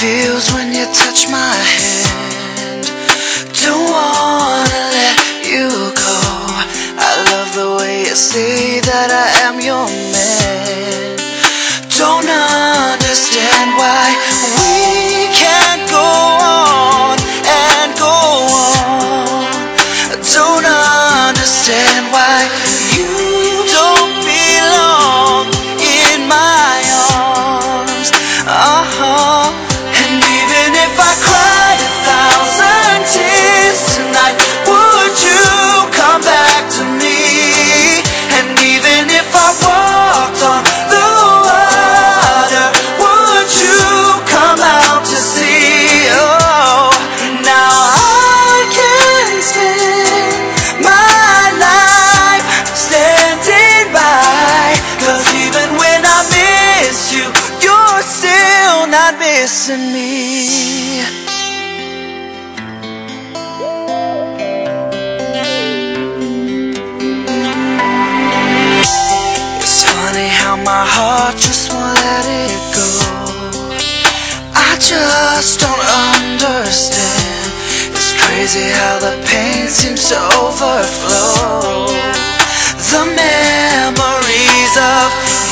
feels when you touch my hand. Don't wanna let you go. I love the way you say that I am your man. Don't understand why missing me. It's funny how my heart just won't let it go. I just don't understand. It's crazy how the pain seems to overflow. The memories of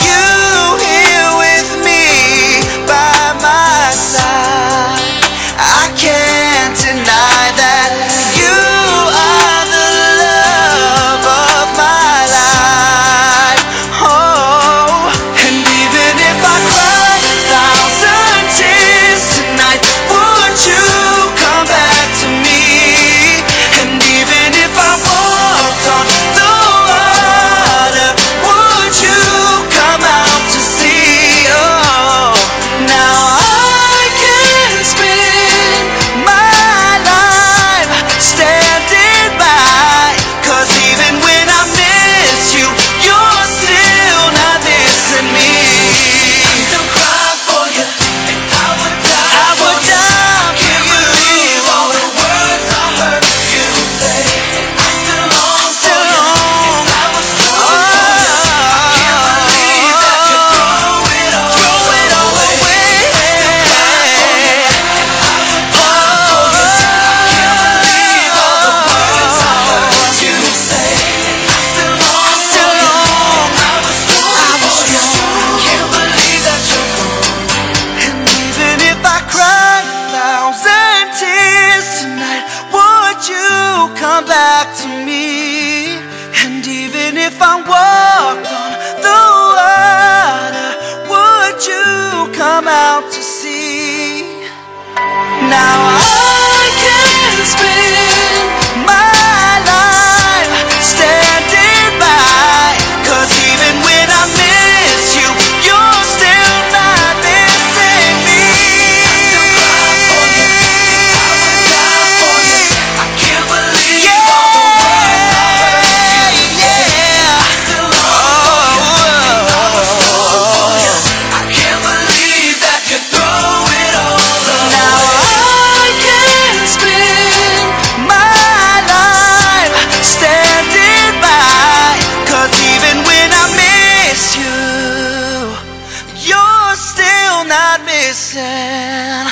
listen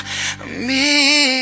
me.